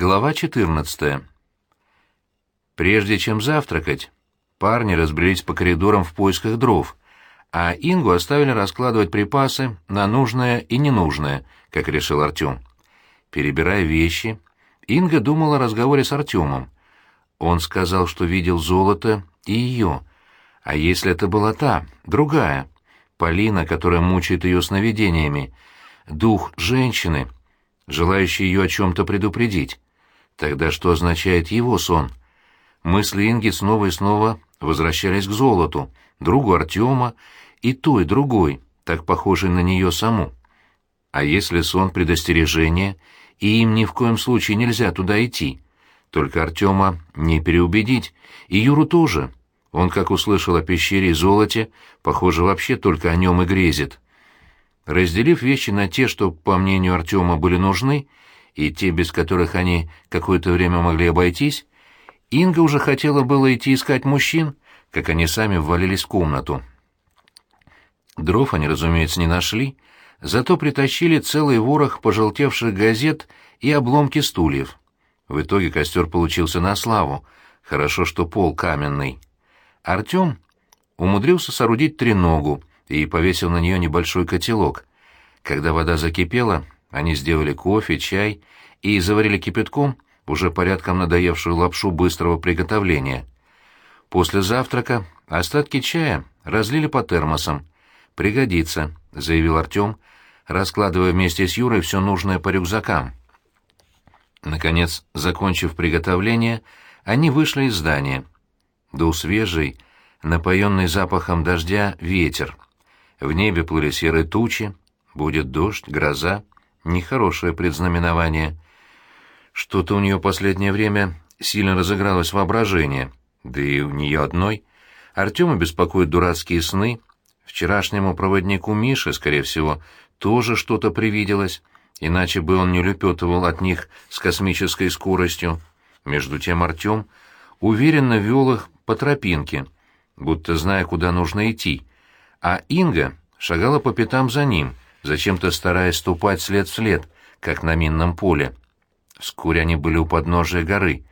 Глава 14. Прежде чем завтракать, парни разбрелись по коридорам в поисках дров, а Ингу оставили раскладывать припасы на нужное и ненужное, как решил Артем. Перебирая вещи, Инга думала о разговоре с Артемом. Он сказал, что видел золото и ее. А если это была та, другая, Полина, которая мучает ее сновидениями, дух женщины, желающий ее о чем-то предупредить? Тогда что означает его сон? Мысли Инги снова и снова возвращались к золоту, другу Артема и той другой, так похожей на нее саму. А если сон предостережение, и им ни в коем случае нельзя туда идти? Только Артема не переубедить, и Юру тоже. Он, как услышал о пещере и золоте, похоже, вообще только о нем и грезит. Разделив вещи на те, что, по мнению Артема, были нужны, и те, без которых они какое-то время могли обойтись, Инга уже хотела было идти искать мужчин, как они сами ввалились в комнату. Дров они, разумеется, не нашли, зато притащили целый ворох пожелтевших газет и обломки стульев. В итоге костер получился на славу, хорошо, что пол каменный. Артем умудрился соорудить треногу и повесил на нее небольшой котелок. Когда вода закипела, они сделали кофе, чай и заварили кипятком уже порядком надоевшую лапшу быстрого приготовления. После завтрака остатки чая разлили по термосам. «Пригодится», — заявил Артем, раскладывая вместе с Юрой все нужное по рюкзакам. Наконец, закончив приготовление, они вышли из здания. Дул свежий, напоенный запахом дождя ветер. В небе плыли серые тучи, будет дождь, гроза. Нехорошее предзнаменование. Что-то у нее последнее время сильно разыгралось воображение, да и у нее одной. Артема беспокоят дурацкие сны. Вчерашнему проводнику Мише, скорее всего, тоже что-то привиделось, иначе бы он не улепетывал от них с космической скоростью. Между тем Артем уверенно вел их по тропинке, будто зная, куда нужно идти, а Инга шагала по пятам за ним — зачем-то стараясь ступать след в след, как на минном поле. Вскоре они были у подножия горы.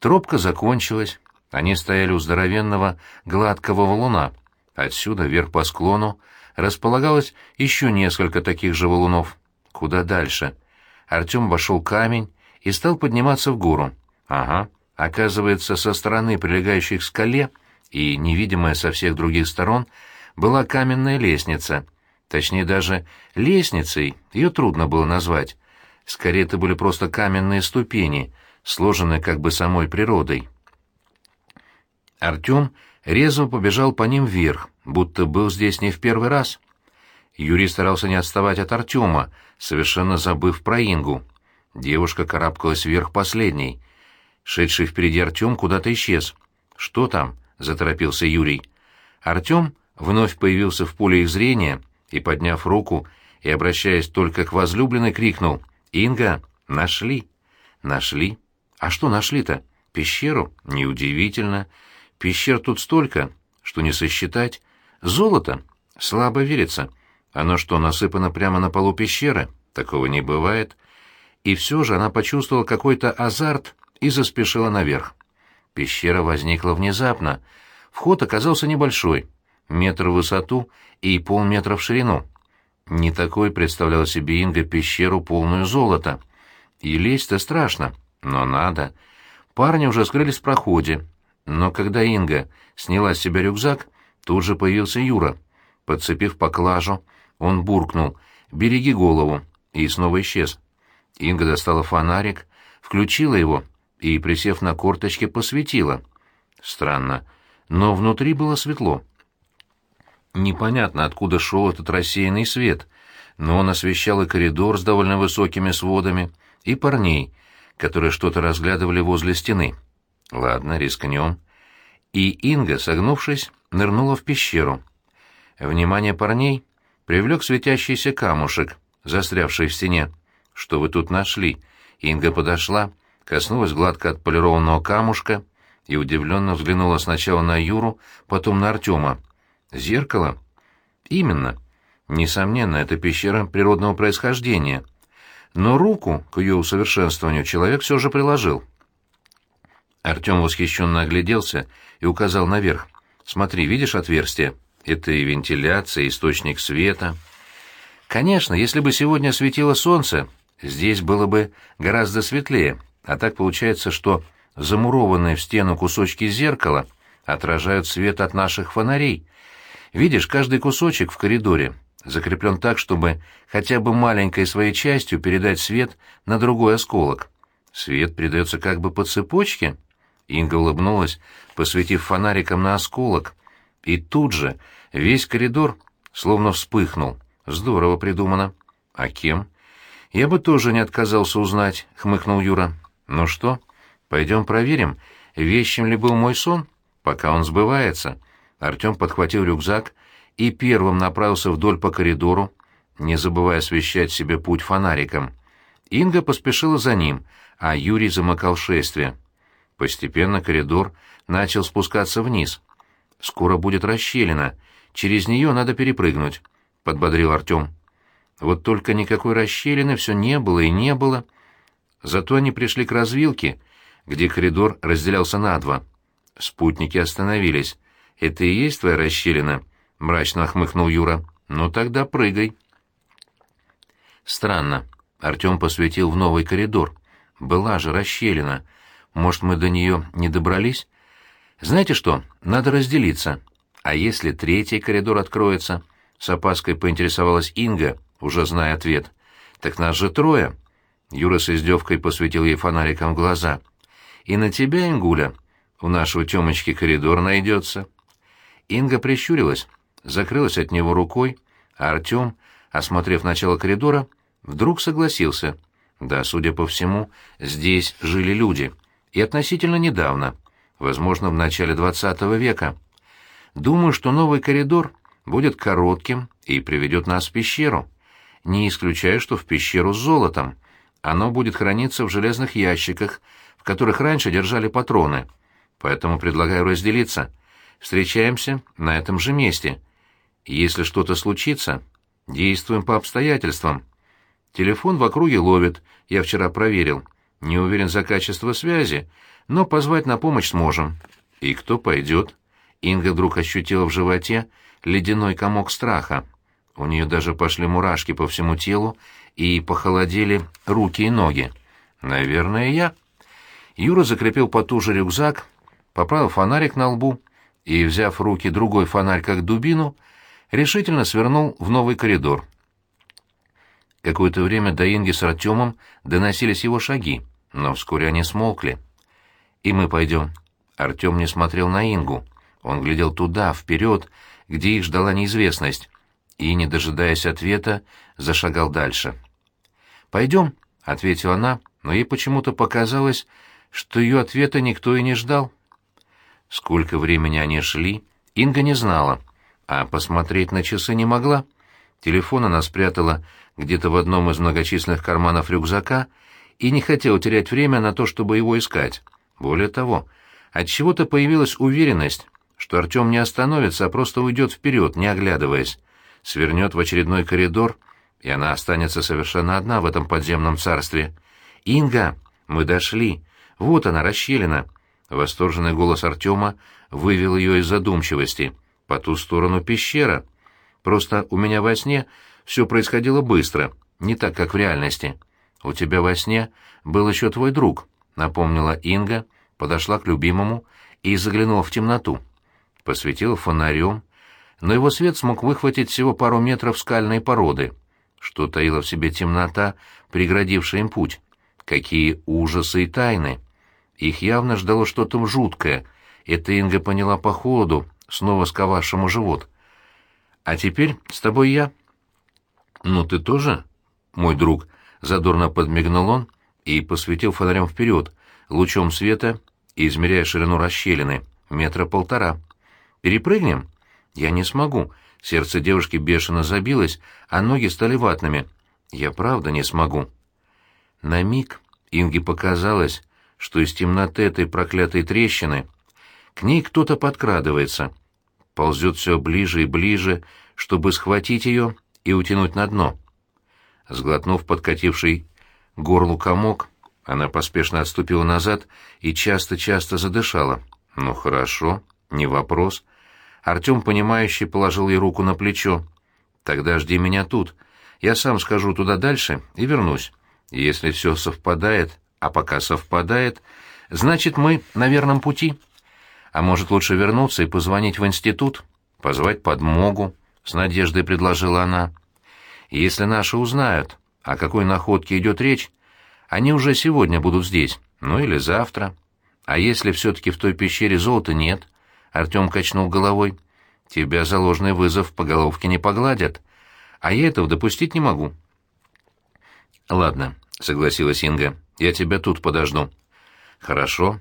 Тропка закончилась, они стояли у здоровенного гладкого валуна. Отсюда, вверх по склону, располагалось еще несколько таких же валунов. Куда дальше? Артем обошел камень и стал подниматься в гору. Ага, оказывается, со стороны, прилегающей к скале, и невидимая со всех других сторон, была каменная лестница — Точнее, даже лестницей ее трудно было назвать. Скорее, это были просто каменные ступени, сложенные как бы самой природой. Артем резво побежал по ним вверх, будто был здесь не в первый раз. Юрий старался не отставать от Артема, совершенно забыв про Ингу. Девушка карабкалась вверх последней. Шедший впереди Артем куда-то исчез. «Что там?» — заторопился Юрий. Артем вновь появился в поле их зрения — и, подняв руку и обращаясь только к возлюбленной, крикнул «Инга, нашли!» «Нашли? А что нашли-то? Пещеру? Неудивительно. Пещер тут столько, что не сосчитать. Золото? Слабо верится. Оно что, насыпано прямо на полу пещеры? Такого не бывает». И все же она почувствовала какой-то азарт и заспешила наверх. Пещера возникла внезапно. Вход оказался небольшой, метр в высоту и полметра в ширину. Не такой представляла себе Инга пещеру, полную золота. И лезть-то страшно, но надо. Парни уже скрылись в проходе, но когда Инга сняла с себя рюкзак, тут же появился Юра. Подцепив поклажу, он буркнул «Береги голову» и снова исчез. Инга достала фонарик, включила его и, присев на корточки, посветила. Странно, но внутри было светло. Непонятно, откуда шел этот рассеянный свет, но он освещал и коридор с довольно высокими сводами, и парней, которые что-то разглядывали возле стены. Ладно, рискнем. И Инга, согнувшись, нырнула в пещеру. Внимание парней привлек светящийся камушек, застрявший в стене. «Что вы тут нашли?» Инга подошла, коснулась гладко отполированного камушка и удивленно взглянула сначала на Юру, потом на Артема. Зеркало? Именно. Несомненно, это пещера природного происхождения. но руку к ее усовершенствованию человек все же приложил. Артем восхищенно огляделся и указал наверх. «Смотри, видишь отверстие? Это и вентиляция, и источник света». Конечно, если бы сегодня светило солнце, здесь было бы гораздо светлее, а так получается, что замурованные в стену кусочки зеркала отражают свет от наших фонарей. Видишь, каждый кусочек в коридоре закреплен так, чтобы хотя бы маленькой своей частью передать свет на другой осколок. Свет передается как бы по цепочке. Инга улыбнулась, посветив фонариком на осколок, и тут же весь коридор словно вспыхнул. Здорово придумано. А кем? Я бы тоже не отказался узнать, хмыкнул Юра. Ну что, пойдем проверим, вещим ли был мой сон, пока он сбывается. Артем подхватил рюкзак и первым направился вдоль по коридору, не забывая освещать себе путь фонариком. Инга поспешила за ним, а Юрий замыкал шествие. Постепенно коридор начал спускаться вниз. Скоро будет расщелина, через нее надо перепрыгнуть, — подбодрил Артем. Вот только никакой расщелины все не было и не было. Зато они пришли к развилке, где коридор разделялся на два. Спутники остановились. «Это и есть твоя расщелина?» — мрачно охмыкнул Юра. «Ну тогда прыгай». Странно. Артем посветил в новый коридор. Была же расщелина. Может, мы до нее не добрались? Знаете что, надо разделиться. А если третий коридор откроется? С опаской поинтересовалась Инга, уже зная ответ. Так нас же трое. Юра с издевкой посветил ей фонариком в глаза. И на тебя, Ингуля, у нашего Тёмочки коридор найдется. Инга прищурилась, закрылась от него рукой, а Артем, осмотрев начало коридора, вдруг согласился. Да, судя по всему, здесь жили люди — и относительно недавно, возможно, в начале XX века. Думаю, что новый коридор будет коротким и приведет нас в пещеру. Не исключаю, что в пещеру с золотом. Оно будет храниться в железных ящиках, в которых раньше держали патроны. Поэтому предлагаю разделиться. Встречаемся на этом же месте. Если что-то случится, действуем по обстоятельствам. Телефон в округе ловит, я вчера проверил. Не уверен за качество связи, но позвать на помощь сможем. И кто пойдет? Инга вдруг ощутила в животе ледяной комок страха. У нее даже пошли мурашки по всему телу и похолодели руки и ноги. Наверное, я. Юра закрепил потуже рюкзак, поправил фонарик на лбу и, взяв в руки другой фонарь как дубину, решительно свернул в новый коридор. Какое-то время до Инги с Артемом доносились его шаги но вскоре они смолкли. «И мы пойдем». Артем не смотрел на Ингу. Он глядел туда, вперед, где их ждала неизвестность, и, не дожидаясь ответа, зашагал дальше. «Пойдем», — ответила она, но ей почему-то показалось, что ее ответа никто и не ждал. Сколько времени они шли, Инга не знала, а посмотреть на часы не могла. Телефон она спрятала где-то в одном из многочисленных карманов рюкзака — и не хотел терять время на то, чтобы его искать. Более того, от чего то появилась уверенность, что Артем не остановится, а просто уйдет вперед, не оглядываясь, свернет в очередной коридор, и она останется совершенно одна в этом подземном царстве. «Инга, мы дошли! Вот она, расщелина!» Восторженный голос Артема вывел ее из задумчивости. «По ту сторону пещера. Просто у меня во сне все происходило быстро, не так, как в реальности». «У тебя во сне был еще твой друг», — напомнила Инга, подошла к любимому и заглянула в темноту. Посветила фонарем, но его свет смог выхватить всего пару метров скальной породы. Что таила в себе темнота, преградившая им путь? Какие ужасы и тайны! Их явно ждало что-то жуткое. Это Инга поняла по холоду, снова сковавшему живот. «А теперь с тобой я». «Ну ты тоже, мой друг?» Задорно подмигнул он и посветил фонарем вперед, лучом света, измеряя ширину расщелины, метра полтора. «Перепрыгнем?» «Я не смогу». Сердце девушки бешено забилось, а ноги стали ватными. «Я правда не смогу». На миг Инге показалось, что из темноты этой проклятой трещины к ней кто-то подкрадывается, ползет все ближе и ближе, чтобы схватить ее и утянуть на дно. Сглотнув подкативший горлу комок. Она поспешно отступила назад и часто-часто задышала. «Ну хорошо, не вопрос». Артем, понимающий, положил ей руку на плечо. «Тогда жди меня тут. Я сам схожу туда дальше и вернусь. Если все совпадает, а пока совпадает, значит, мы на верном пути. А может, лучше вернуться и позвонить в институт, позвать подмогу?» — с надеждой предложила она. «Если наши узнают, о какой находке идет речь, они уже сегодня будут здесь, ну или завтра. А если все-таки в той пещере золота нет?» Артем качнул головой. «Тебя за ложный вызов по головке не погладят, а я этого допустить не могу». «Ладно», — согласилась Инга, — «я тебя тут подожду». «Хорошо».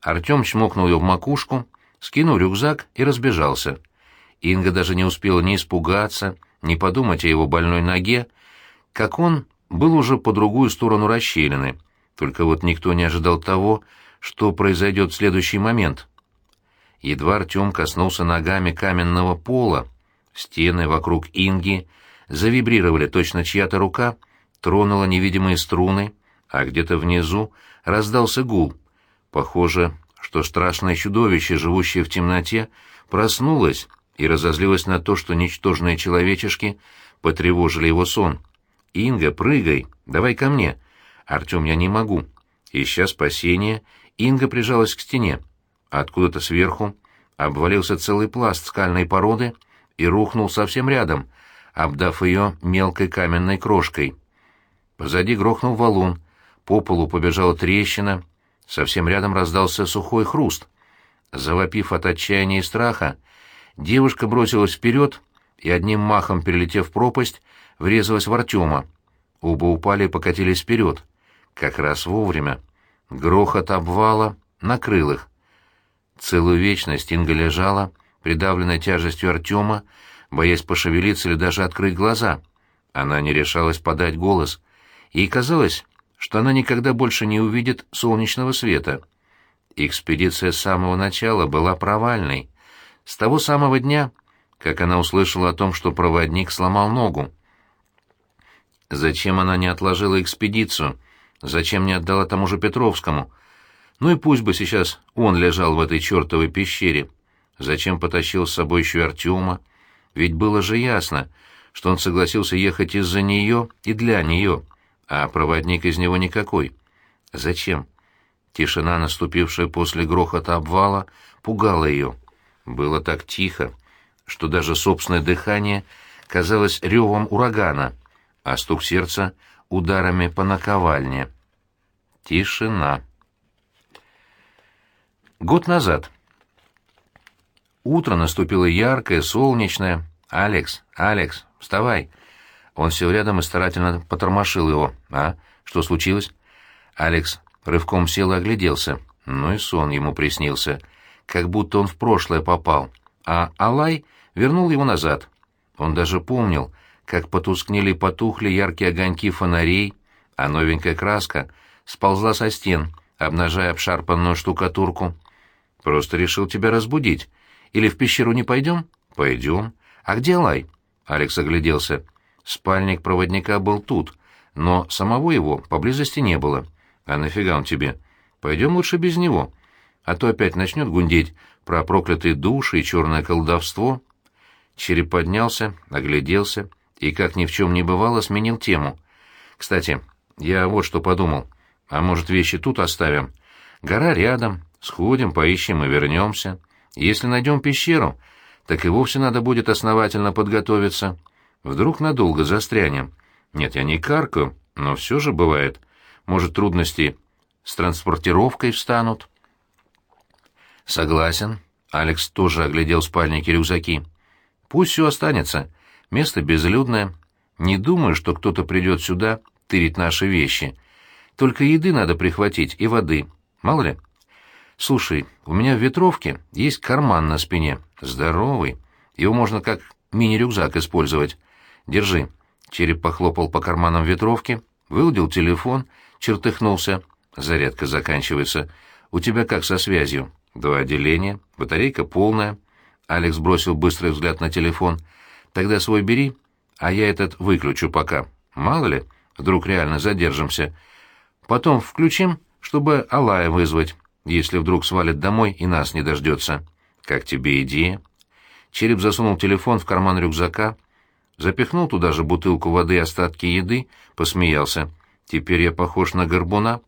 Артем чмокнул ее в макушку, скинул рюкзак и разбежался. Инга даже не успела ни испугаться, ни подумать о его больной ноге, как он был уже по другую сторону расщелины. Только вот никто не ожидал того, что произойдет в следующий момент. Едва Артем коснулся ногами каменного пола, стены вокруг Инги завибрировали, точно чья-то рука тронула невидимые струны, а где-то внизу раздался гул. Похоже, что страшное чудовище, живущее в темноте, проснулось и разозлилась на то, что ничтожные человечешки потревожили его сон. «Инга, прыгай! Давай ко мне!» «Артем, я не могу!» Ища спасения, Инга прижалась к стене. Откуда-то сверху обвалился целый пласт скальной породы и рухнул совсем рядом, обдав ее мелкой каменной крошкой. Позади грохнул валун, по полу побежала трещина, совсем рядом раздался сухой хруст. Завопив от отчаяния и страха, Девушка бросилась вперед и, одним махом перелетев пропасть, врезалась в Артема. Оба упали и покатились вперед. Как раз вовремя. Грохот обвала накрыл их. Целую вечность Инга лежала, придавленная тяжестью Артема, боясь пошевелиться или даже открыть глаза. Она не решалась подать голос. Ей казалось, что она никогда больше не увидит солнечного света. Экспедиция с самого начала была провальной. С того самого дня, как она услышала о том, что проводник сломал ногу. Зачем она не отложила экспедицию? Зачем не отдала тому же Петровскому? Ну и пусть бы сейчас он лежал в этой чертовой пещере. Зачем потащил с собой еще Артема? Ведь было же ясно, что он согласился ехать из-за нее и для нее, а проводник из него никакой. Зачем? Тишина, наступившая после грохота обвала, пугала ее. Было так тихо, что даже собственное дыхание казалось ревом урагана, а стук сердца — ударами по наковальне. Тишина. Год назад. Утро наступило яркое, солнечное. «Алекс, Алекс, вставай!» Он сел рядом и старательно потормошил его. «А? Что случилось?» Алекс рывком сел и огляделся. Ну и сон ему приснился — как будто он в прошлое попал, а Алай вернул его назад. Он даже помнил, как потускнели и потухли яркие огоньки фонарей, а новенькая краска сползла со стен, обнажая обшарпанную штукатурку. «Просто решил тебя разбудить. Или в пещеру не пойдем?» «Пойдем. А где Алай?» Алекс огляделся. Спальник проводника был тут, но самого его поблизости не было. «А нафига он тебе? Пойдем лучше без него а то опять начнет гундеть про проклятые души и черное колдовство. Череп поднялся, огляделся и, как ни в чем не бывало, сменил тему. «Кстати, я вот что подумал. А может, вещи тут оставим? Гора рядом, сходим, поищем и вернемся. Если найдем пещеру, так и вовсе надо будет основательно подготовиться. Вдруг надолго застрянем. Нет, я не каркаю, но все же бывает. Может, трудности с транспортировкой встанут». «Согласен». Алекс тоже оглядел спальники и рюкзаки. «Пусть все останется. Место безлюдное. Не думаю, что кто-то придет сюда тырить наши вещи. Только еды надо прихватить и воды. Мало ли. Слушай, у меня в ветровке есть карман на спине. Здоровый. Его можно как мини-рюкзак использовать. Держи». Череп похлопал по карманам ветровки, выудил телефон, чертыхнулся. «Зарядка заканчивается. У тебя как со связью?» Два отделения, батарейка полная. Алекс бросил быстрый взгляд на телефон. Тогда свой бери, а я этот выключу пока. Мало ли, вдруг реально задержимся. Потом включим, чтобы Алая вызвать, если вдруг свалит домой и нас не дождется. Как тебе идея?» Череп засунул телефон в карман рюкзака, запихнул туда же бутылку воды и остатки еды, посмеялся. «Теперь я похож на горбуна?»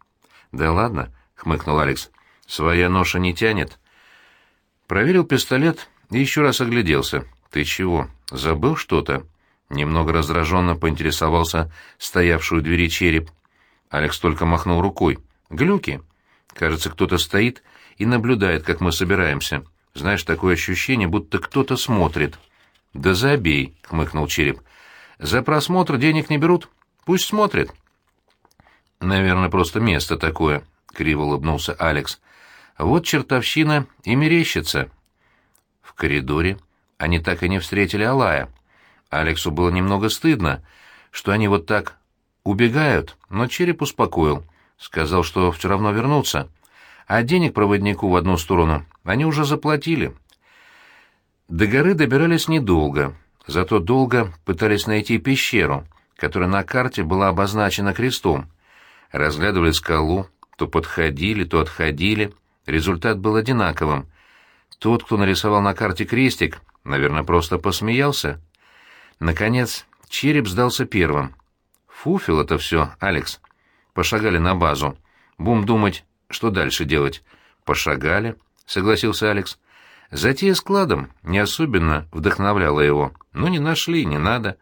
«Да ладно», — хмыкнул Алекс. «Своя ноша не тянет». Проверил пистолет и еще раз огляделся. «Ты чего, забыл что-то?» Немного раздраженно поинтересовался стоявший у двери череп. Алекс только махнул рукой. «Глюки. Кажется, кто-то стоит и наблюдает, как мы собираемся. Знаешь, такое ощущение, будто кто-то смотрит». «Да забей», — хмыкнул череп. «За просмотр денег не берут. Пусть смотрит». «Наверное, просто место такое», — криво улыбнулся Алекс. «Вот чертовщина и мерещится». В коридоре они так и не встретили Алая. Алексу было немного стыдно, что они вот так убегают, но череп успокоил. Сказал, что все равно вернутся. А денег проводнику в одну сторону они уже заплатили. До горы добирались недолго, зато долго пытались найти пещеру, которая на карте была обозначена крестом. Разглядывали скалу, то подходили, то отходили. Результат был одинаковым. Тот, кто нарисовал на карте крестик, наверное, просто посмеялся. Наконец, череп сдался первым. «Фуфел это все, Алекс». Пошагали на базу. Бум думать, что дальше делать. «Пошагали», — согласился Алекс. Затея с кладом не особенно вдохновляла его. Ну, не нашли, не надо.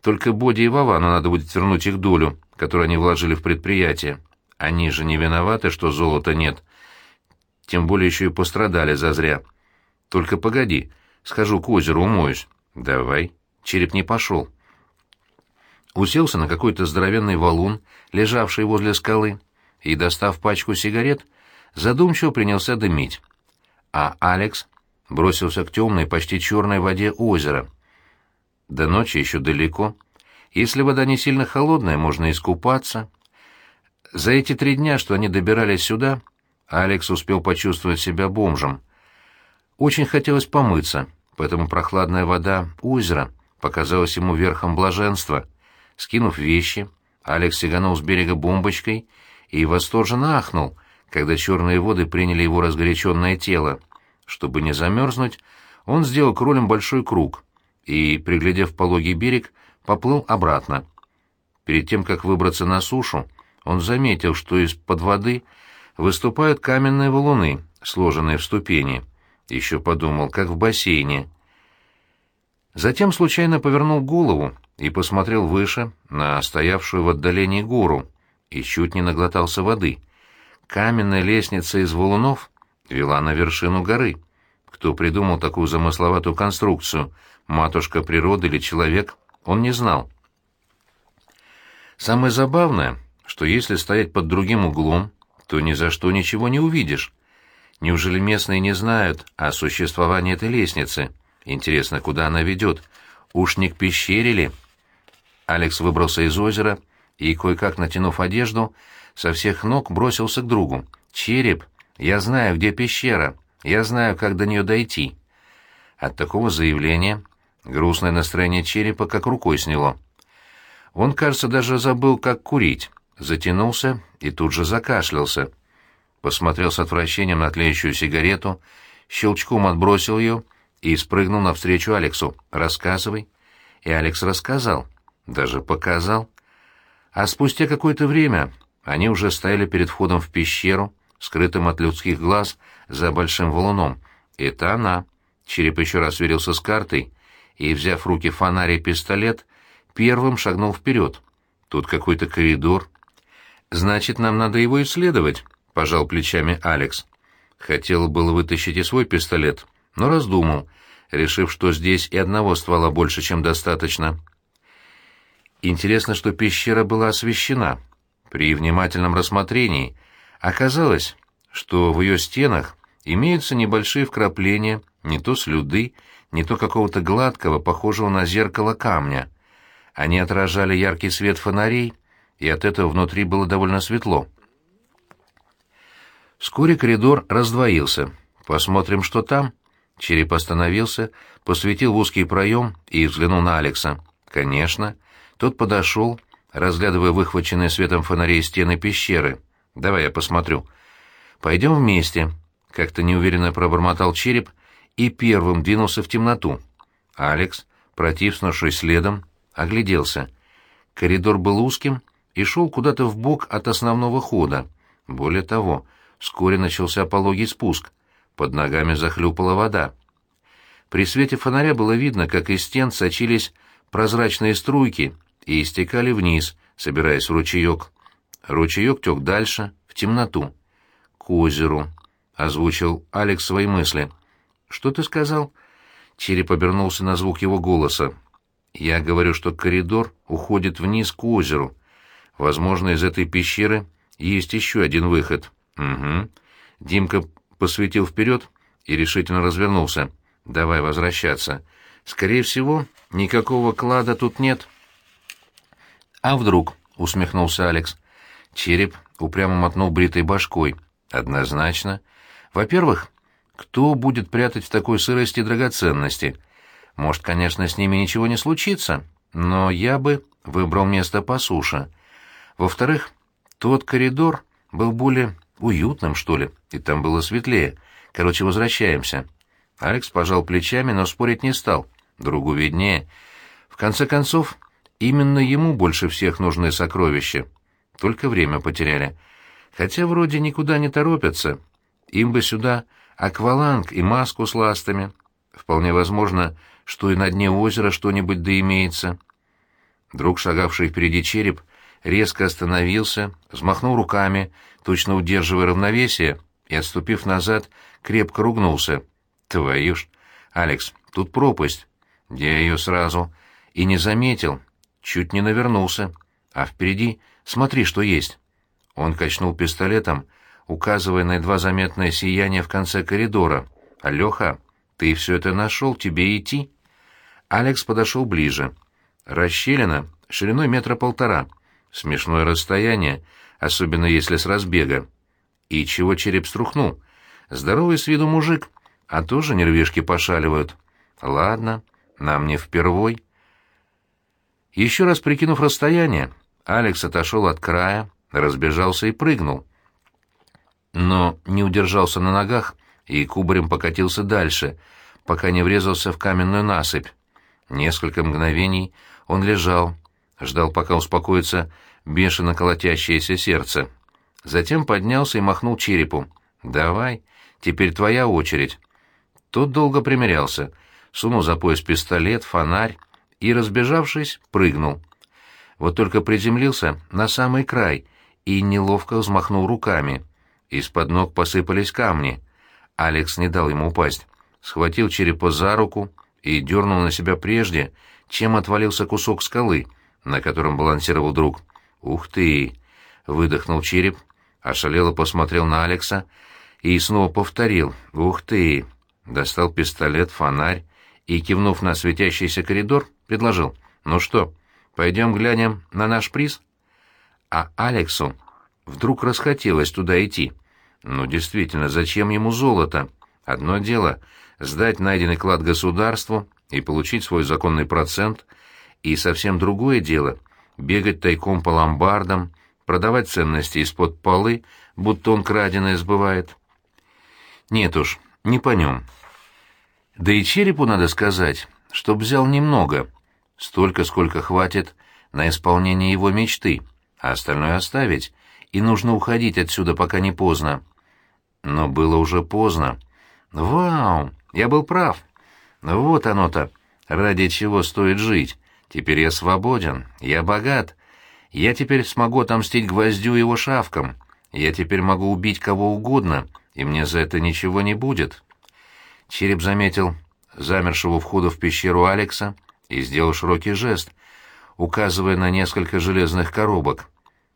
Только Боди и Вовану надо будет вернуть их долю, которую они вложили в предприятие. Они же не виноваты, что золота нет. Тем более еще и пострадали зазря. Только погоди, схожу к озеру, умоюсь. Давай. Череп не пошел. Уселся на какой-то здоровенный валун, лежавший возле скалы, и, достав пачку сигарет, задумчиво принялся дымить. А Алекс бросился к темной, почти черной воде озера. До ночи еще далеко. Если вода не сильно холодная, можно искупаться. За эти три дня, что они добирались сюда, Алекс успел почувствовать себя бомжем. Очень хотелось помыться, поэтому прохладная вода озера показалась ему верхом блаженства. Скинув вещи, Алекс сиганул с берега бомбочкой и восторженно ахнул, когда черные воды приняли его разгоряченное тело. Чтобы не замерзнуть, он сделал кролем большой круг и, приглядев пологий берег, поплыл обратно. Перед тем, как выбраться на сушу, он заметил, что из-под воды выступают каменные валуны, сложенные в ступени. Еще подумал, как в бассейне. Затем случайно повернул голову и посмотрел выше, на стоявшую в отдалении гору, и чуть не наглотался воды. Каменная лестница из валунов вела на вершину горы. Кто придумал такую замысловатую конструкцию, матушка природы или человек, он не знал. Самое забавное, что если стоять под другим углом, то ни за что ничего не увидишь. Неужели местные не знают о существовании этой лестницы? Интересно, куда она ведет? Уж не к пещере ли? Алекс выбрался из озера и, кое-как натянув одежду, со всех ног бросился к другу. «Череп, я знаю, где пещера. Я знаю, как до нее дойти». От такого заявления грустное настроение черепа как рукой сняло. Он, кажется, даже забыл, как курить, затянулся и тут же закашлялся. Посмотрел с отвращением на тлеющую сигарету, щелчком отбросил ее и спрыгнул навстречу Алексу. «Рассказывай». И Алекс рассказал, даже показал. А спустя какое-то время они уже стояли перед входом в пещеру, скрытым от людских глаз за большим валуном. «Это она». Череп еще раз сверился с картой и, взяв в руки фонарь и пистолет, первым шагнул вперед. Тут какой-то коридор. «Значит, нам надо его исследовать», — пожал плечами Алекс. Хотел было вытащить и свой пистолет, но раздумал, решив, что здесь и одного ствола больше, чем достаточно. Интересно, что пещера была освещена. При внимательном рассмотрении оказалось, что в ее стенах имеются небольшие вкрапления не то слюды, не то какого-то гладкого, похожего на зеркало камня. Они отражали яркий свет фонарей, и от этого внутри было довольно светло. Вскоре коридор раздвоился. «Посмотрим, что там». Череп остановился, посветил в узкий проем и взглянул на Алекса. «Конечно». Тот подошел, разглядывая выхваченные светом фонарей стены пещеры. «Давай я посмотрю». «Пойдем вместе», — как-то неуверенно пробормотал череп и первым двинулся в темноту. Алекс, протиснувшись следом, огляделся. Коридор был узким и шел куда-то вбок от основного хода. Более того, вскоре начался пологий спуск. Под ногами захлюпала вода. При свете фонаря было видно, как из стен сочились прозрачные струйки и истекали вниз, собираясь в ручеек. Ручеек тек дальше, в темноту. «К озеру», — озвучил Алекс свои мысли. «Что ты сказал?» Череп обернулся на звук его голоса. «Я говорю, что коридор уходит вниз к озеру. Возможно, из этой пещеры есть еще один выход». «Угу». Димка посветил вперед и решительно развернулся. «Давай возвращаться. Скорее всего, никакого клада тут нет». «А вдруг?» — усмехнулся Алекс. Череп упрямо мотнул бритой башкой. «Однозначно. Во-первых, кто будет прятать в такой сырости драгоценности? Может, конечно, с ними ничего не случится, но я бы выбрал место по суше. Во-вторых, тот коридор был более уютным, что ли, и там было светлее. Короче, возвращаемся. Алекс пожал плечами, но спорить не стал. Другу виднее. В конце концов, именно ему больше всех нужны сокровища. Только время потеряли. Хотя вроде никуда не торопятся. Им бы сюда акваланг и маску с ластами. Вполне возможно, что и на дне озера что-нибудь да имеется. Друг, шагавший впереди череп, резко остановился, взмахнул руками, точно удерживая равновесие, и, отступив назад, крепко ругнулся. «Твою ж! Алекс, тут пропасть!» Я ее сразу и не заметил, чуть не навернулся. А впереди смотри, что есть. Он качнул пистолетом, указывая на едва заметное сияние в конце коридора. «Алёха, ты все это нашел, тебе идти?» Алекс подошел ближе. Расщелина шириной метра полтора. Смешное расстояние, особенно если с разбега. И чего череп струхнул? Здоровый с виду мужик, а тоже нервишки пошаливают. Ладно, нам не впервой. Еще раз прикинув расстояние, Алекс отошел от края, разбежался и прыгнул но не удержался на ногах и кубарем покатился дальше, пока не врезался в каменную насыпь. Несколько мгновений он лежал, ждал, пока успокоится бешено колотящееся сердце. Затем поднялся и махнул черепу. «Давай, теперь твоя очередь». Тот долго примерялся, сунул за пояс пистолет, фонарь и, разбежавшись, прыгнул. Вот только приземлился на самый край и неловко взмахнул руками — из-под ног посыпались камни. Алекс не дал ему упасть. Схватил черепа за руку и дернул на себя прежде, чем отвалился кусок скалы, на котором балансировал друг. «Ух ты!» — выдохнул череп, ошалело посмотрел на Алекса и снова повторил «Ух ты!» Достал пистолет, фонарь и, кивнув на светящийся коридор, предложил «Ну что, пойдем глянем на наш приз?» А Алексу вдруг расхотелось туда идти. Ну, действительно, зачем ему золото? Одно дело — сдать найденный клад государству и получить свой законный процент, и совсем другое дело — бегать тайком по ломбардам, продавать ценности из-под полы, будто он краденое сбывает. Нет уж, не по нем. Да и черепу надо сказать, чтоб взял немного, столько, сколько хватит на исполнение его мечты, а остальное оставить, и нужно уходить отсюда, пока не поздно. Но было уже поздно. Вау, я был прав. Вот оно-то, ради чего стоит жить. Теперь я свободен, я богат. Я теперь смогу отомстить гвоздю его шавкам. Я теперь могу убить кого угодно, и мне за это ничего не будет. Череп заметил замершего входа в пещеру Алекса и сделал широкий жест, указывая на несколько железных коробок.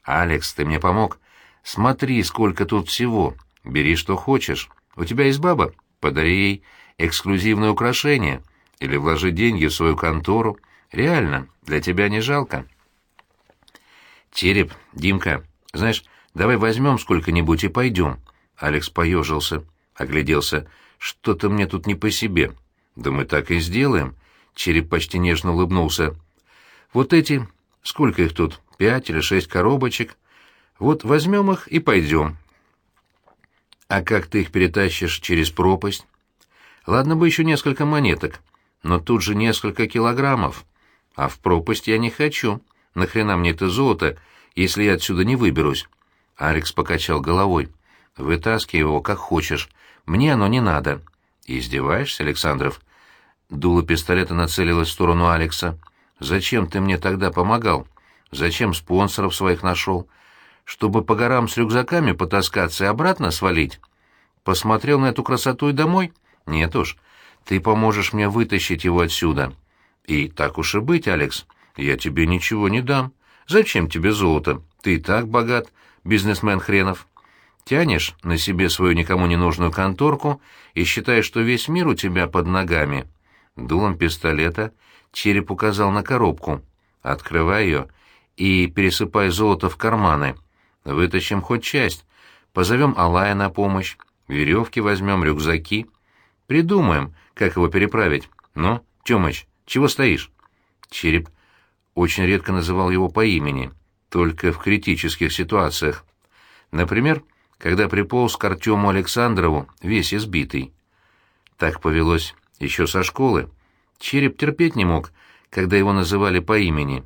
«Алекс, ты мне помог? Смотри, сколько тут всего. Бери, что хочешь. У тебя есть баба? Подари ей эксклюзивное украшение. Или вложи деньги в свою контору. Реально, для тебя не жалко. Череп, Димка, знаешь, давай возьмем сколько-нибудь и пойдем. Алекс поежился, огляделся. Что-то мне тут не по себе. Да мы так и сделаем. Череп почти нежно улыбнулся. Вот эти, сколько их тут, пять или шесть коробочек. Вот возьмем их и пойдем. А как ты их перетащишь через пропасть? Ладно бы еще несколько монеток, но тут же несколько килограммов. А в пропасть я не хочу. Нахрена мне это золото, если я отсюда не выберусь? Алекс покачал головой. Вытаскивай его как хочешь. Мне оно не надо. Издеваешься, Александров? Дуло пистолета нацелилось в сторону Алекса. Зачем ты мне тогда помогал? Зачем спонсоров своих нашел? Чтобы по горам с рюкзаками потаскаться и обратно свалить? Посмотрел на эту красоту и домой? Нет уж. Ты поможешь мне вытащить его отсюда. И так уж и быть, Алекс, я тебе ничего не дам. Зачем тебе золото? Ты и так богат, бизнесмен хренов. Тянешь на себе свою никому не нужную конторку и считаешь, что весь мир у тебя под ногами. Дулом пистолета череп указал на коробку. Открывай ее и пересыпай золото в карманы. Вытащим хоть часть. Позовем Алая на помощь. Веревки возьмем, рюкзаки. Придумаем, как его переправить. Ну, Тёмыч, чего стоишь? Череп очень редко называл его по имени, только в критических ситуациях. Например, когда приполз к Артему Александрову, весь избитый. Так повелось еще со школы. Череп терпеть не мог, когда его называли по имени.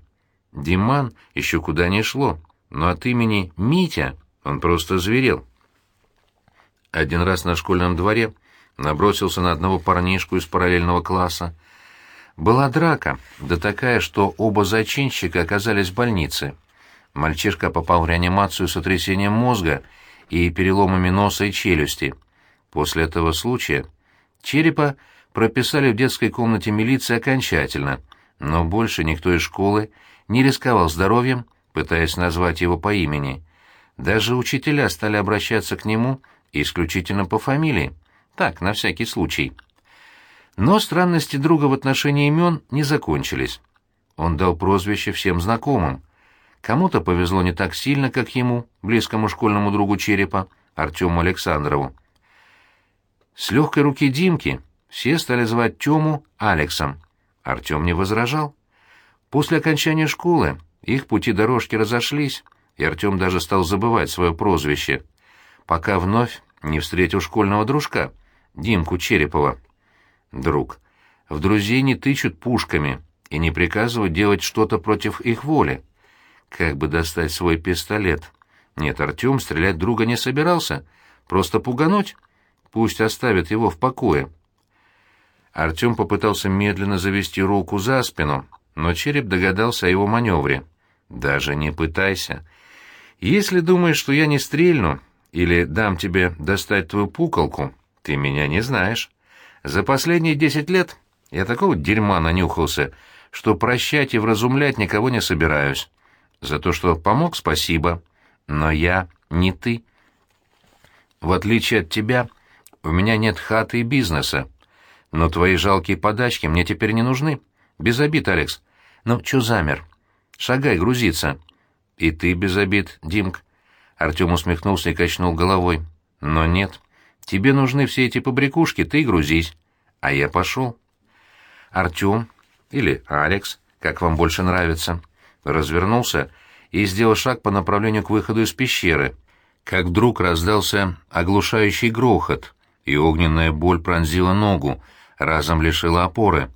Диман еще куда не шло, но от имени Митя он просто зверел. Один раз на школьном дворе набросился на одного парнишку из параллельного класса. Была драка, да такая, что оба зачинщика оказались в больнице. Мальчишка попал в реанимацию с сотрясением мозга и переломами носа и челюсти. После этого случая черепа прописали в детской комнате милиции окончательно, но больше никто из школы не рисковал здоровьем, пытаясь назвать его по имени. Даже учителя стали обращаться к нему исключительно по фамилии. Так, на всякий случай. Но странности друга в отношении имен не закончились. Он дал прозвище всем знакомым. Кому-то повезло не так сильно, как ему, близкому школьному другу Черепа, Артему Александрову. С легкой руки Димки все стали звать Тему Алексом. Артем не возражал. После окончания школы их пути дорожки разошлись, и Артем даже стал забывать свое прозвище, пока вновь не встретил школьного дружка, Димку Черепова. Друг, в друзей не тычут пушками и не приказывают делать что-то против их воли. Как бы достать свой пистолет? Нет, Артем стрелять друга не собирался, просто пугануть. Пусть оставит его в покое. Артем попытался медленно завести руку за спину, но череп догадался о его маневре. «Даже не пытайся. Если думаешь, что я не стрельну или дам тебе достать твою пуколку, ты меня не знаешь. За последние десять лет я такого дерьма нанюхался, что прощать и вразумлять никого не собираюсь. За то, что помог, спасибо. Но я не ты. В отличие от тебя, у меня нет хаты и бизнеса. Но твои жалкие подачки мне теперь не нужны. Без обид, Алекс. Ну, чё замер? Шагай, грузиться. И ты без обид, Димк. Артем усмехнулся и качнул головой. Но нет. Тебе нужны все эти побрякушки, ты грузись. А я пошел. Артем, или Алекс, как вам больше нравится, развернулся и сделал шаг по направлению к выходу из пещеры, как вдруг раздался оглушающий грохот, и огненная боль пронзила ногу, разом лишила опоры.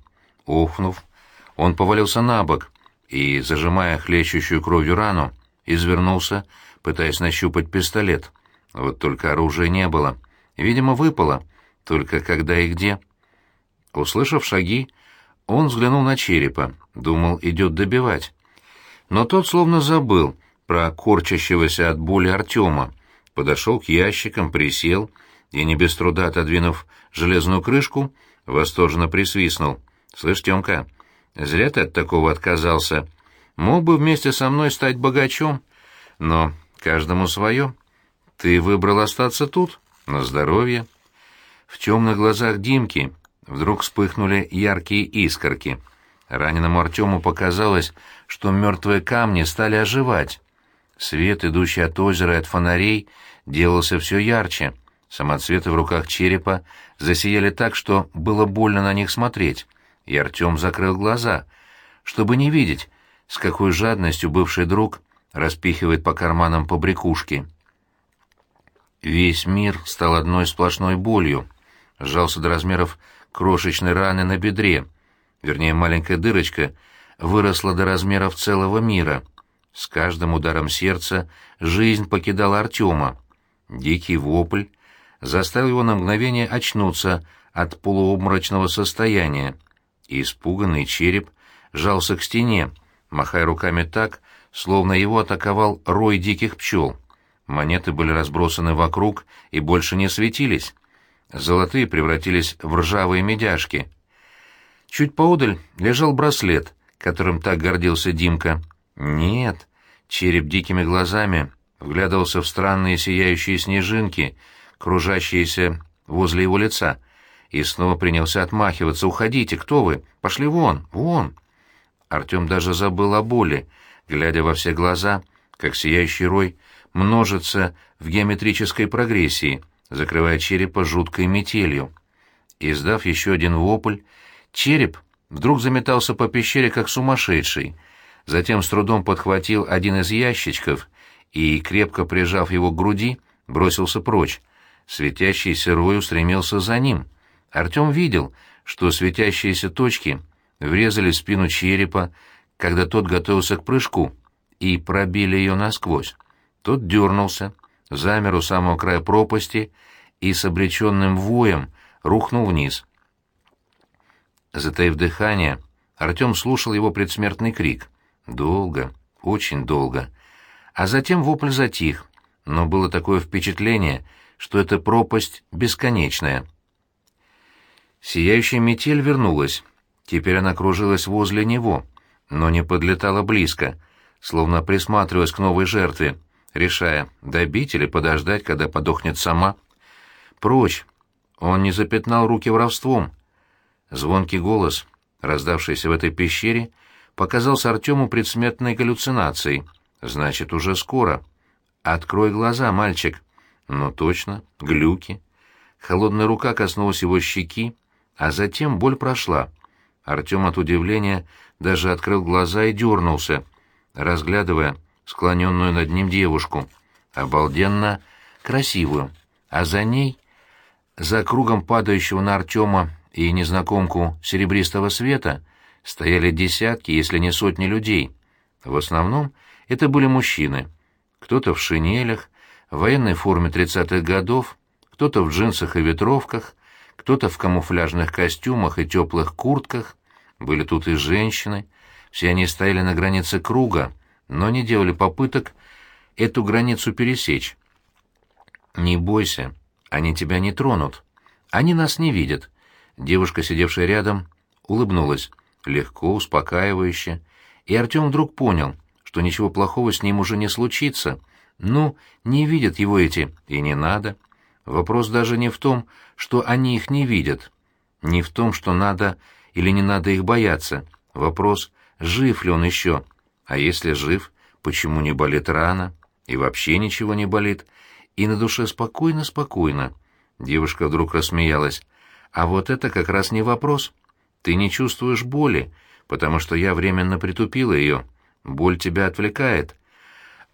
Ухнув, он повалился на бок и, зажимая хлещущую кровью рану, извернулся, пытаясь нащупать пистолет. Вот только оружия не было. Видимо, выпало. Только когда и где? Услышав шаги, он взглянул на черепа, думал, идет добивать. Но тот словно забыл про корчащегося от боли Артема, подошел к ящикам, присел и, не без труда отодвинув железную крышку, восторженно присвистнул. «Слышь, Тёмка, зря ты от такого отказался. Мог бы вместе со мной стать богачом, но каждому свое. Ты выбрал остаться тут, на здоровье». В темных глазах Димки вдруг вспыхнули яркие искорки. Раненому Артему показалось, что мертвые камни стали оживать. Свет, идущий от озера и от фонарей, делался все ярче — Самоцветы в руках черепа засияли так, что было больно на них смотреть, и Артем закрыл глаза, чтобы не видеть, с какой жадностью бывший друг распихивает по карманам побрякушки. Весь мир стал одной сплошной болью, сжался до размеров крошечной раны на бедре, вернее, маленькая дырочка выросла до размеров целого мира. С каждым ударом сердца жизнь покидала Артема. Дикий вопль заставил его на мгновение очнуться от полуобморочного состояния. Испуганный череп жался к стене, махая руками так, словно его атаковал рой диких пчел. Монеты были разбросаны вокруг и больше не светились. Золотые превратились в ржавые медяшки. Чуть поодаль лежал браслет, которым так гордился Димка. Нет, череп дикими глазами вглядывался в странные сияющие снежинки, кружащиеся возле его лица, и снова принялся отмахиваться. «Уходите, кто вы? Пошли вон, вон!» Артем даже забыл о боли, глядя во все глаза, как сияющий рой множится в геометрической прогрессии, закрывая черепа жуткой метелью. Издав еще один вопль, череп вдруг заметался по пещере, как сумасшедший, затем с трудом подхватил один из ящичков и, крепко прижав его к груди, бросился прочь. Светящийся рой устремился за ним. Артем видел, что светящиеся точки врезали в спину черепа, когда тот готовился к прыжку, и пробили ее насквозь. Тот дернулся, замер у самого края пропасти и с обреченным воем рухнул вниз. Затаив дыхание, Артем слушал его предсмертный крик. Долго, очень долго. А затем вопль затих, но было такое впечатление, что эта пропасть бесконечная. Сияющая метель вернулась. Теперь она кружилась возле него, но не подлетала близко, словно присматриваясь к новой жертве, решая, добить или подождать, когда подохнет сама. Прочь! Он не запятнал руки воровством. Звонкий голос, раздавшийся в этой пещере, показался Артему предсмертной галлюцинацией. Значит, уже скоро. Открой глаза, мальчик. Ну точно, глюки. Холодная рука коснулась его щеки, а затем боль прошла. Артем от удивления даже открыл глаза и дернулся, разглядывая склоненную над ним девушку, обалденно красивую, а за ней, за кругом падающего на Артема и незнакомку серебристого света, стояли десятки, если не сотни людей. В основном это были мужчины. Кто-то в шинелях, в военной форме тридцатых годов, кто-то в джинсах и ветровках, кто-то в камуфляжных костюмах и теплых куртках. Были тут и женщины. Все они стояли на границе круга, но не делали попыток эту границу пересечь. «Не бойся, они тебя не тронут. Они нас не видят». Девушка, сидевшая рядом, улыбнулась, легко, успокаивающе, и Артем вдруг понял, что ничего плохого с ним уже не случится. Ну, не видят его эти, и не надо. Вопрос даже не в том, что они их не видят, не в том, что надо или не надо их бояться. Вопрос, жив ли он еще, а если жив, почему не болит рана, и вообще ничего не болит, и на душе спокойно-спокойно. Девушка вдруг рассмеялась. А вот это как раз не вопрос. Ты не чувствуешь боли, потому что я временно притупила ее. Боль тебя отвлекает.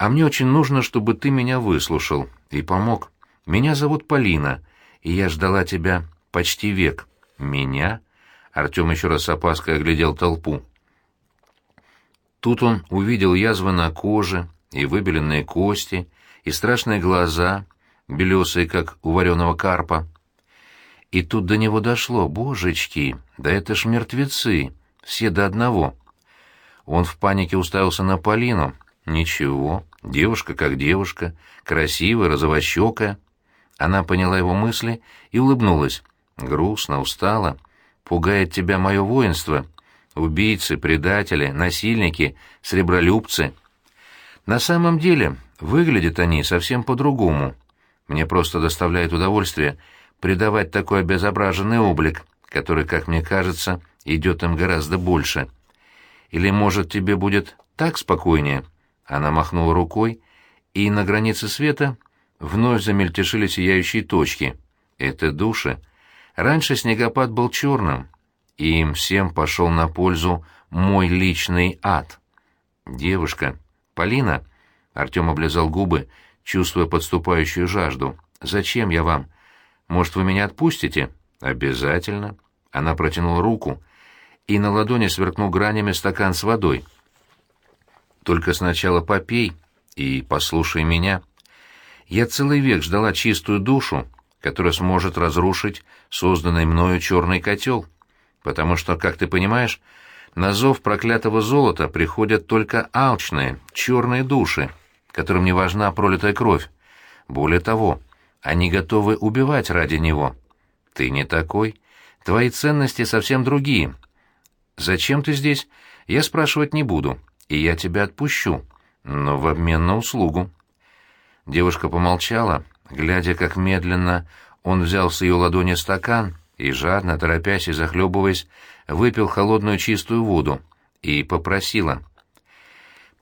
А мне очень нужно, чтобы ты меня выслушал и помог. Меня зовут Полина, и я ждала тебя почти век. Меня? Артем еще раз с опаской оглядел толпу. Тут он увидел язвы на коже, и выбеленные кости, и страшные глаза, белесые, как у вареного карпа. И тут до него дошло, божечки, да это ж мертвецы, все до одного. Он в панике уставился на Полину. Ничего, девушка как девушка, красивая, розовощекая. Она поняла его мысли и улыбнулась. Грустно, устала. Пугает тебя мое воинство. Убийцы, предатели, насильники, сребролюбцы. На самом деле, выглядят они совсем по-другому. Мне просто доставляет удовольствие придавать такой обезображенный облик, который, как мне кажется, идет им гораздо больше. Или, может, тебе будет так спокойнее?» Она махнула рукой, и на границе света вновь замельтешили сияющие точки. Это души. Раньше снегопад был черным, и им всем пошел на пользу мой личный ад. «Девушка, Полина!» Артем облизал губы, чувствуя подступающую жажду. «Зачем я вам? Может, вы меня отпустите?» «Обязательно». Она протянула руку, и на ладони сверкнул гранями стакан с водой. «Только сначала попей и послушай меня. Я целый век ждала чистую душу, которая сможет разрушить созданный мною черный котел, потому что, как ты понимаешь, на зов проклятого золота приходят только алчные, черные души, которым не важна пролитая кровь. Более того, они готовы убивать ради него. Ты не такой. Твои ценности совсем другие. Зачем ты здесь? Я спрашивать не буду, и я тебя отпущу, но в обмен на услугу. Девушка помолчала, глядя, как медленно он взял с ее ладони стакан и, жадно, торопясь и захлебываясь, выпил холодную чистую воду и попросила.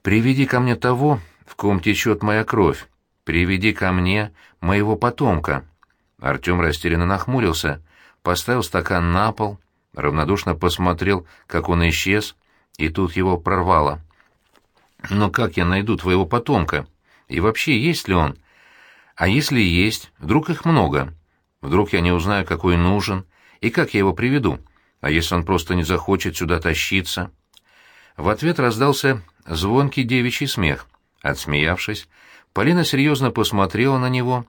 «Приведи ко мне того, в ком течет моя кровь. Приведи ко мне моего потомка». Артем растерянно нахмурился, поставил стакан на пол, равнодушно посмотрел, как он исчез, и тут его прорвало. «Но как я найду твоего потомка? И вообще, есть ли он? А если есть, вдруг их много? Вдруг я не узнаю, какой нужен, и как я его приведу? А если он просто не захочет сюда тащиться?» В ответ раздался звонкий девичий смех. Отсмеявшись, Полина серьезно посмотрела на него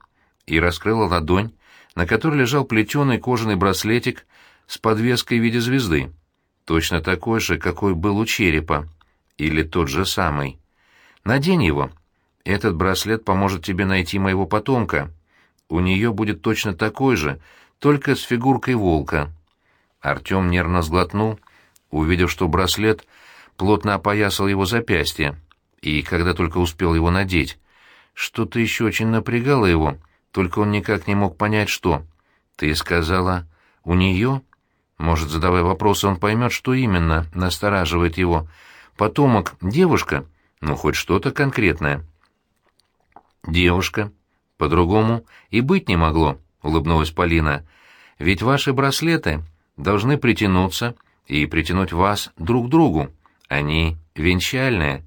и раскрыла ладонь, на которой лежал плетеный кожаный браслетик с подвеской в виде звезды, точно такой же, какой был у черепа, или тот же самый. Надень его. Этот браслет поможет тебе найти моего потомка. У нее будет точно такой же, только с фигуркой волка. Артем нервно сглотнул, увидев, что браслет плотно опоясал его запястье, и когда только успел его надеть, что-то еще очень напрягало его, только он никак не мог понять, что. «Ты сказала, у нее?» Может, задавая вопросы, он поймет, что именно настораживает его. «Потомок — девушка? Ну, хоть что-то конкретное». «Девушка. По-другому и быть не могло», — улыбнулась Полина. «Ведь ваши браслеты должны притянуться и притянуть вас друг к другу. Они венчальные».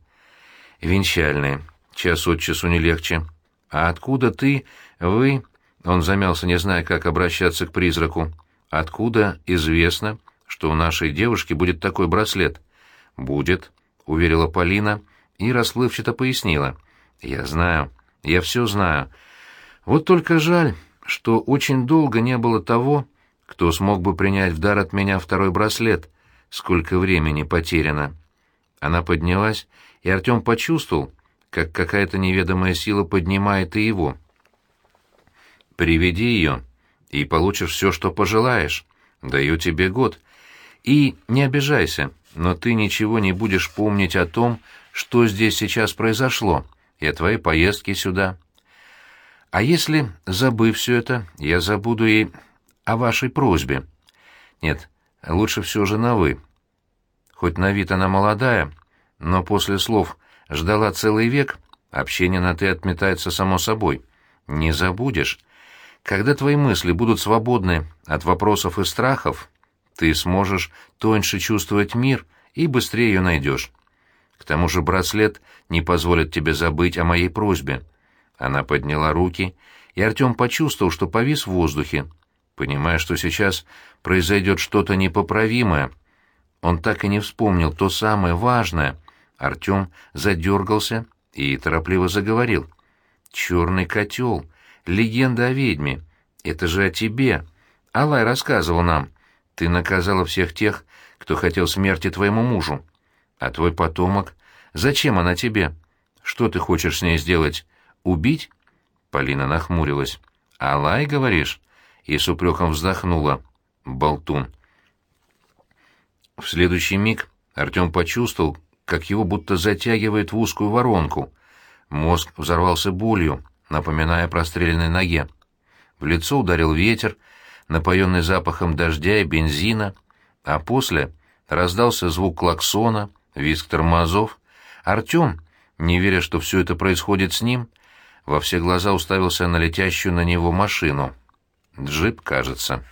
«Венчальные. Час от часу не легче. А откуда ты, вы...» Он замялся, не зная, как обращаться к призраку. «Откуда известно, что у нашей девушки будет такой браслет?» «Будет», — уверила Полина и расплывчато пояснила. «Я знаю, я все знаю. Вот только жаль, что очень долго не было того, кто смог бы принять в дар от меня второй браслет. Сколько времени потеряно». Она поднялась, и Артем почувствовал, как какая-то неведомая сила поднимает и его. «Приведи ее, и получишь все, что пожелаешь. Даю тебе год. И не обижайся, но ты ничего не будешь помнить о том, что здесь сейчас произошло, и о твоей поездке сюда. А если, забыв все это, я забуду и о вашей просьбе? Нет, лучше все же на «вы». Хоть на вид она молодая, но после слов ждала целый век, общение на «ты» отметается само собой. Не забудешь. Когда твои мысли будут свободны от вопросов и страхов, ты сможешь тоньше чувствовать мир и быстрее ее найдешь. К тому же браслет не позволит тебе забыть о моей просьбе. Она подняла руки, и Артем почувствовал, что повис в воздухе, понимая, что сейчас произойдет что-то непоправимое. Он так и не вспомнил то самое важное — Артем задергался и торопливо заговорил. «Черный котел! Легенда о ведьме! Это же о тебе! Алай рассказывал нам. Ты наказала всех тех, кто хотел смерти твоему мужу. А твой потомок? Зачем она тебе? Что ты хочешь с ней сделать? Убить?» Полина нахмурилась. «Алай, говоришь?» И с упреком вздохнула. Болтун. В следующий миг Артем почувствовал, как его будто затягивает в узкую воронку. Мозг взорвался болью, напоминая простреленной ноге. В лицо ударил ветер, напоенный запахом дождя и бензина, а после раздался звук клаксона, визг тормозов. Артем, не веря, что все это происходит с ним, во все глаза уставился на летящую на него машину. Джип, кажется.